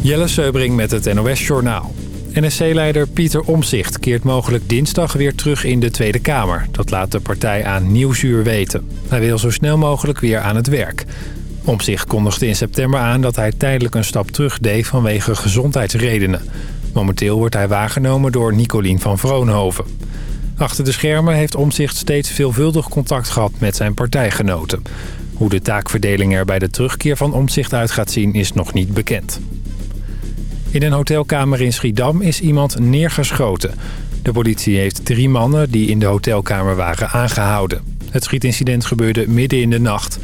Jelle Seubring met het NOS Journaal. NSC-leider Pieter Omzicht keert mogelijk dinsdag weer terug in de Tweede Kamer. Dat laat de partij aan Nieuwsuur weten. Hij wil zo snel mogelijk weer aan het werk. Omzicht kondigde in september aan dat hij tijdelijk een stap terug deed vanwege gezondheidsredenen. Momenteel wordt hij waargenomen door Nicolien van Vroonhoven. Achter de schermen heeft Omzicht steeds veelvuldig contact gehad met zijn partijgenoten. Hoe de taakverdeling er bij de terugkeer van Omzicht uit gaat zien is nog niet bekend. In een hotelkamer in Schiedam is iemand neergeschoten. De politie heeft drie mannen die in de hotelkamer waren aangehouden. Het schietincident gebeurde midden in de nacht.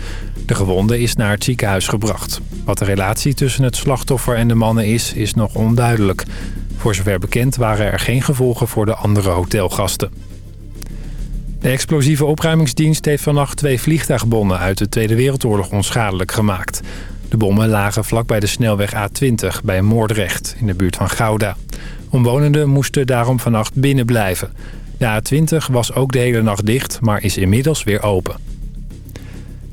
De gewonde is naar het ziekenhuis gebracht. Wat de relatie tussen het slachtoffer en de mannen is, is nog onduidelijk. Voor zover bekend waren er geen gevolgen voor de andere hotelgasten. De explosieve opruimingsdienst heeft vannacht twee vliegtuigbommen uit de Tweede Wereldoorlog onschadelijk gemaakt. De bommen lagen vlakbij de snelweg A20 bij Moordrecht in de buurt van Gouda. Omwonenden moesten daarom vannacht binnen blijven. De A20 was ook de hele nacht dicht, maar is inmiddels weer open.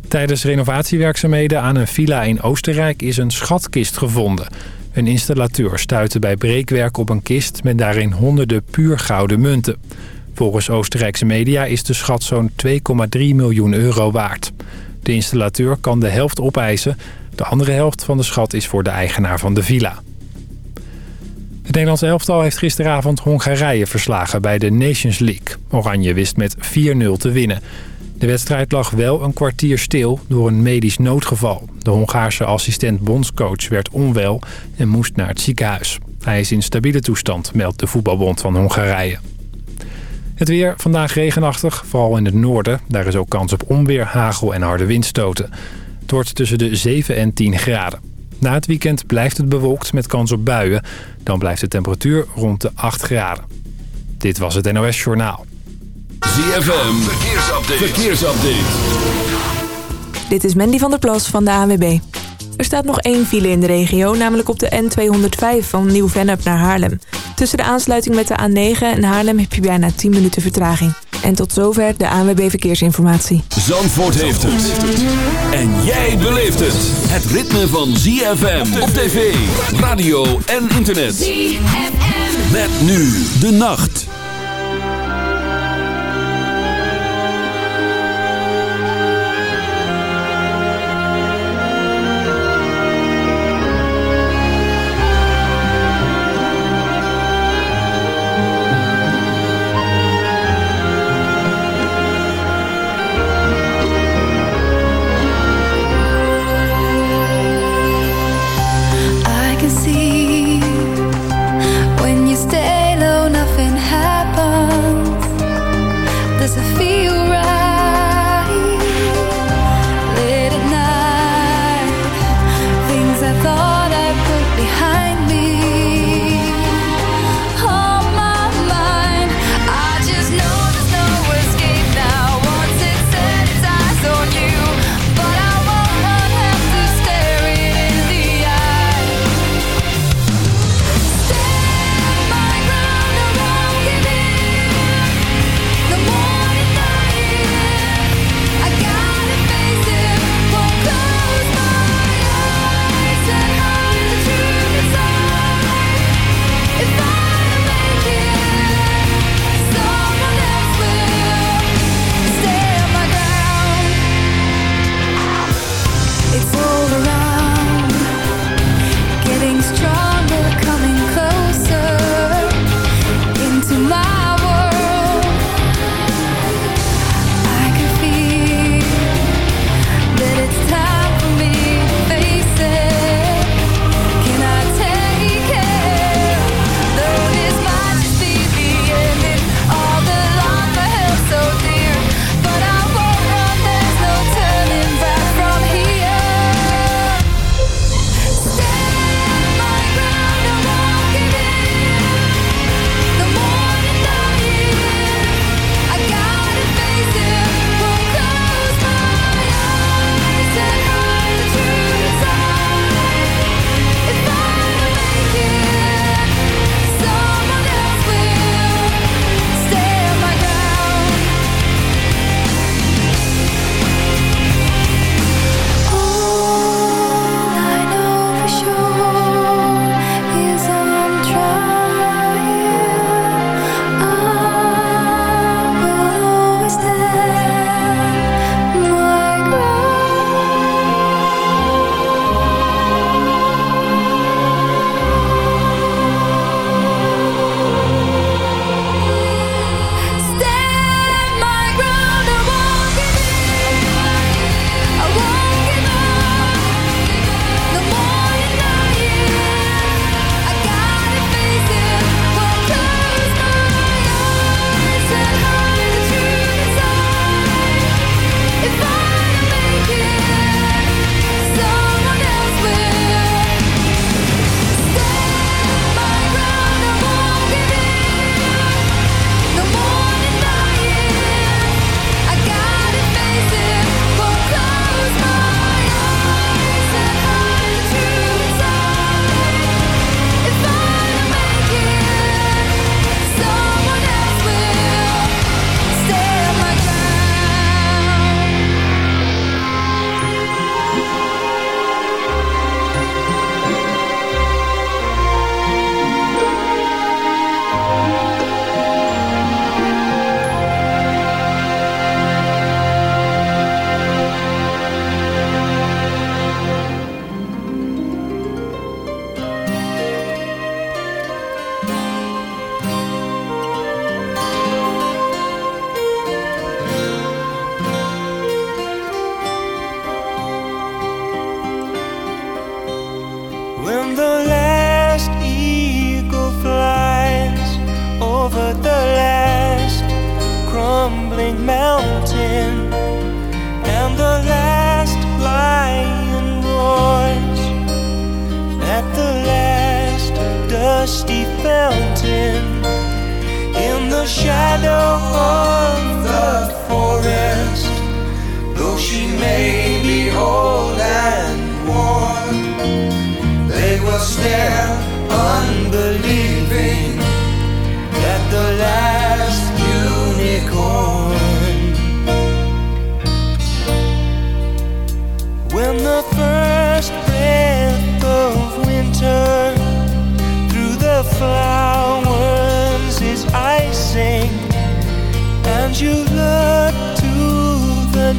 Tijdens renovatiewerkzaamheden aan een villa in Oostenrijk is een schatkist gevonden. Een installateur stuitte bij breekwerk op een kist met daarin honderden puur gouden munten. Volgens Oostenrijkse media is de schat zo'n 2,3 miljoen euro waard. De installateur kan de helft opeisen. De andere helft van de schat is voor de eigenaar van de villa. Het Nederlands elftal heeft gisteravond Hongarije verslagen bij de Nations League. Oranje wist met 4-0 te winnen. De wedstrijd lag wel een kwartier stil door een medisch noodgeval. De Hongaarse assistent bondscoach werd onwel en moest naar het ziekenhuis. Hij is in stabiele toestand, meldt de voetbalbond van Hongarije. Het weer vandaag regenachtig, vooral in het noorden. Daar is ook kans op onweer, hagel en harde windstoten. Het wordt tussen de 7 en 10 graden. Na het weekend blijft het bewolkt met kans op buien. Dan blijft de temperatuur rond de 8 graden. Dit was het NOS Journaal. ZFM, verkeersupdate. verkeersupdate. Dit is Mandy van der Plas van de ANWB. Er staat nog één file in de regio, namelijk op de N205 van Nieuw-Vennep naar Haarlem. Tussen de aansluiting met de A9 en Haarlem heb je bijna 10 minuten vertraging. En tot zover de ANWB Verkeersinformatie. Zandvoort heeft het. En jij beleeft het. Het ritme van ZFM op tv, radio en internet. ZFM. Met nu de nacht.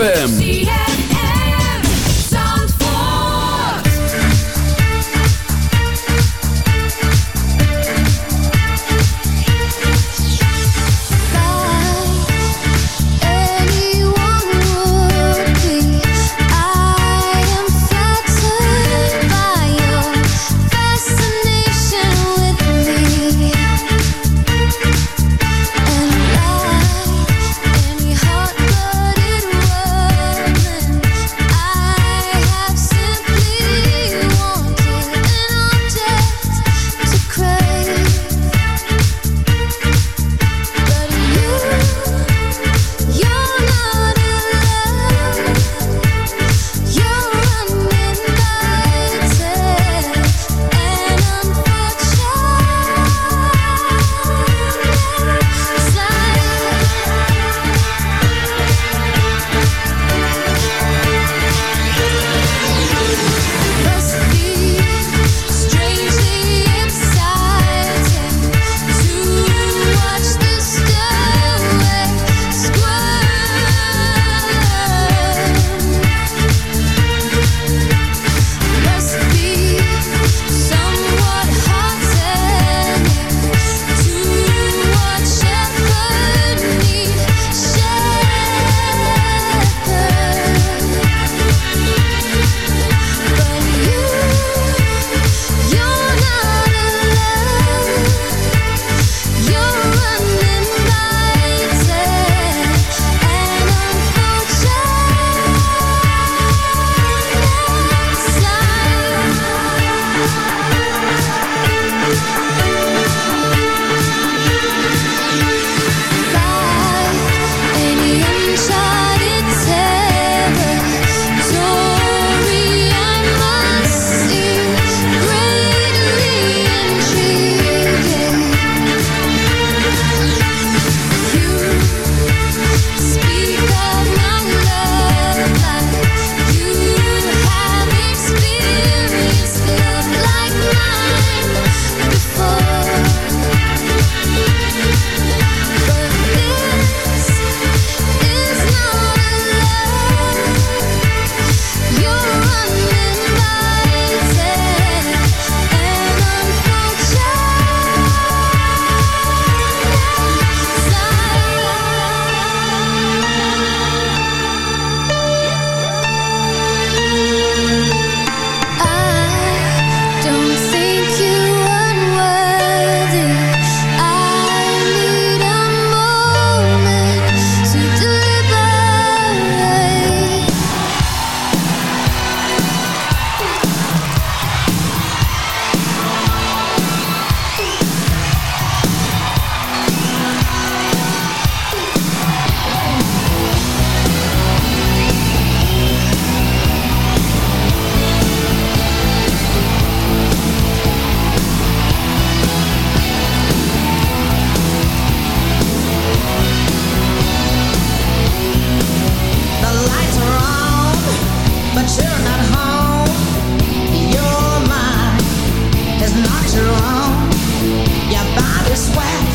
ZFM. knocked around. Your body sweat.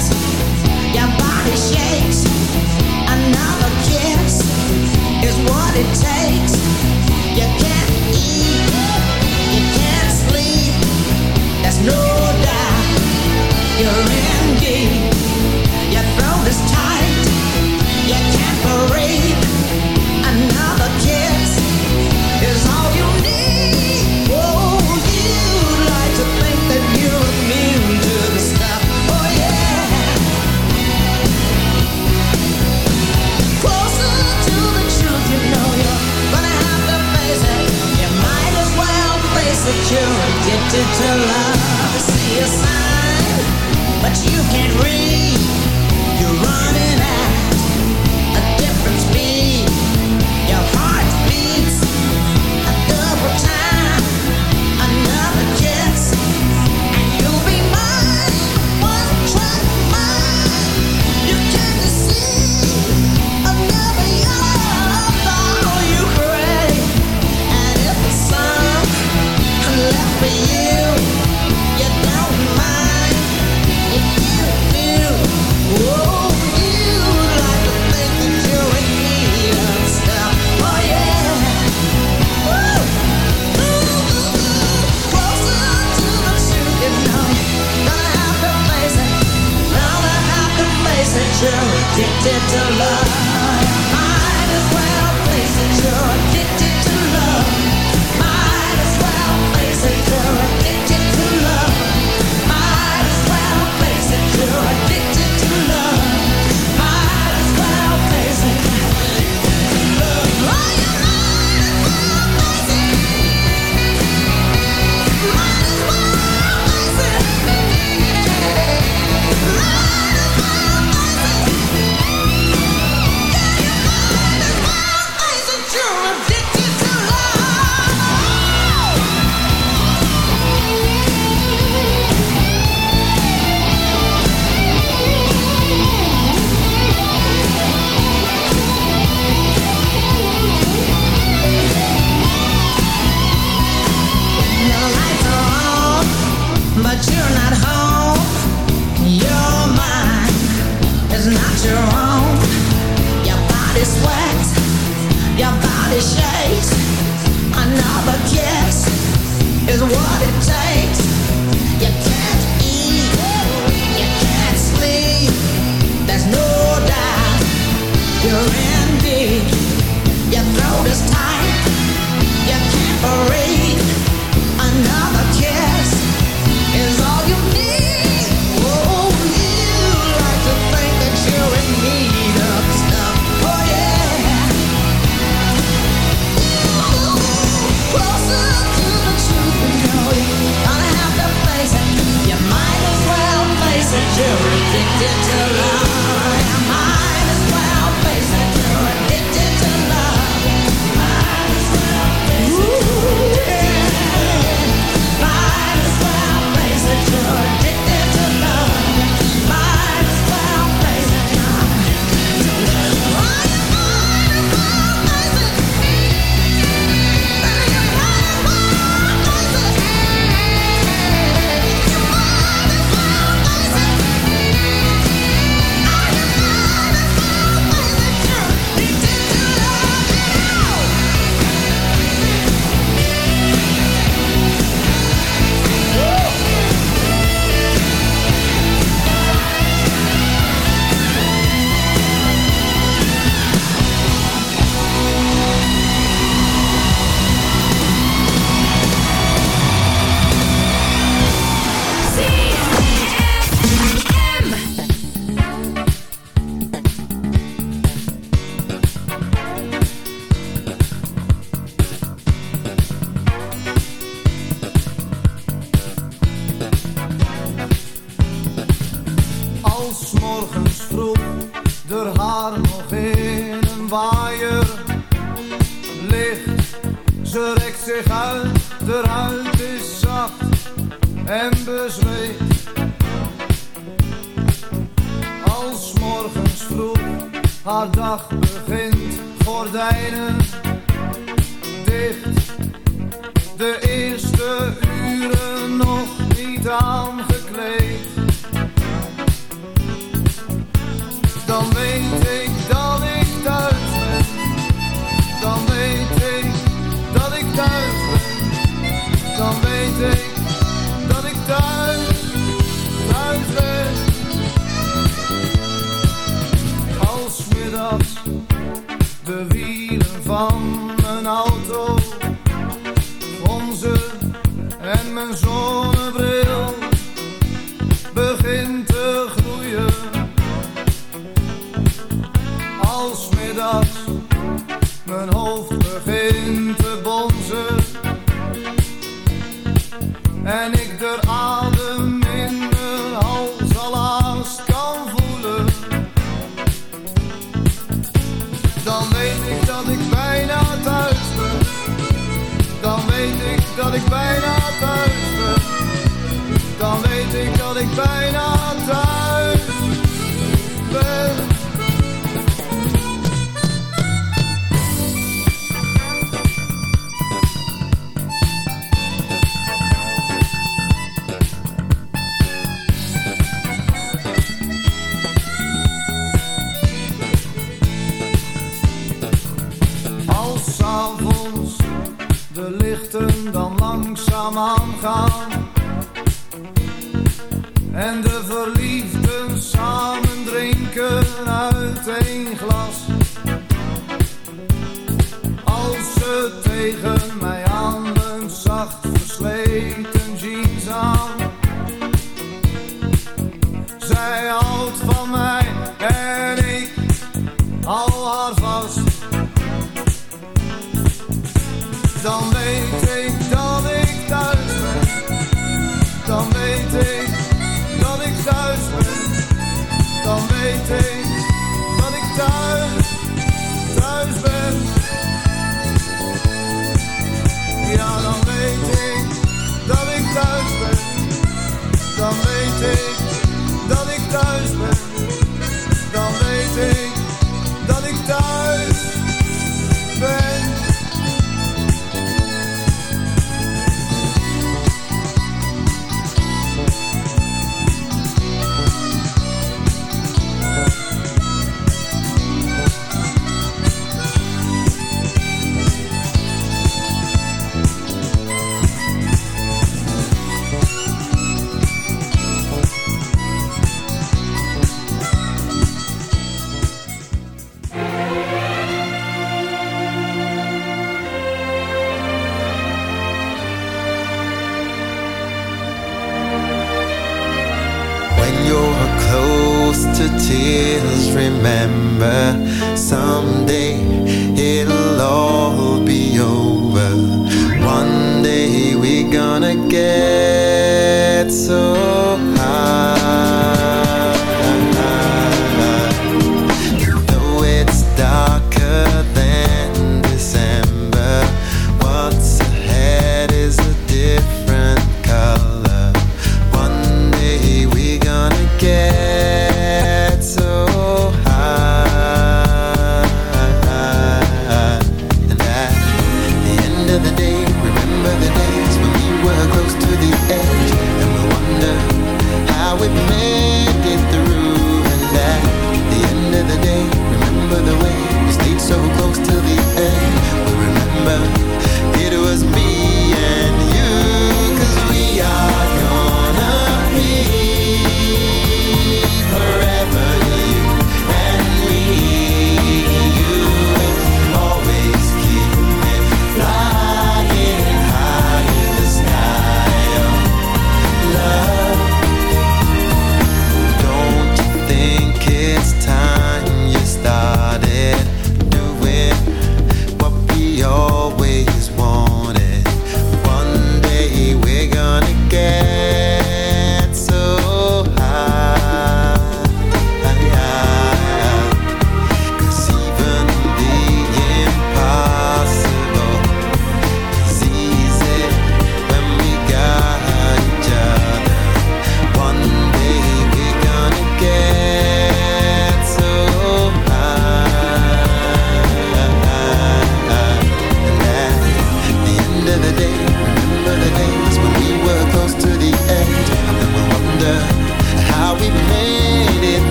Mijn hoofd begint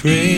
free.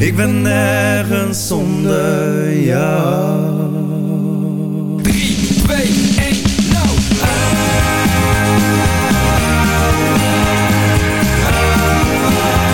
Ik ben nergens zonder jou. 3, 2, 1, nou! Wat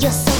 You're so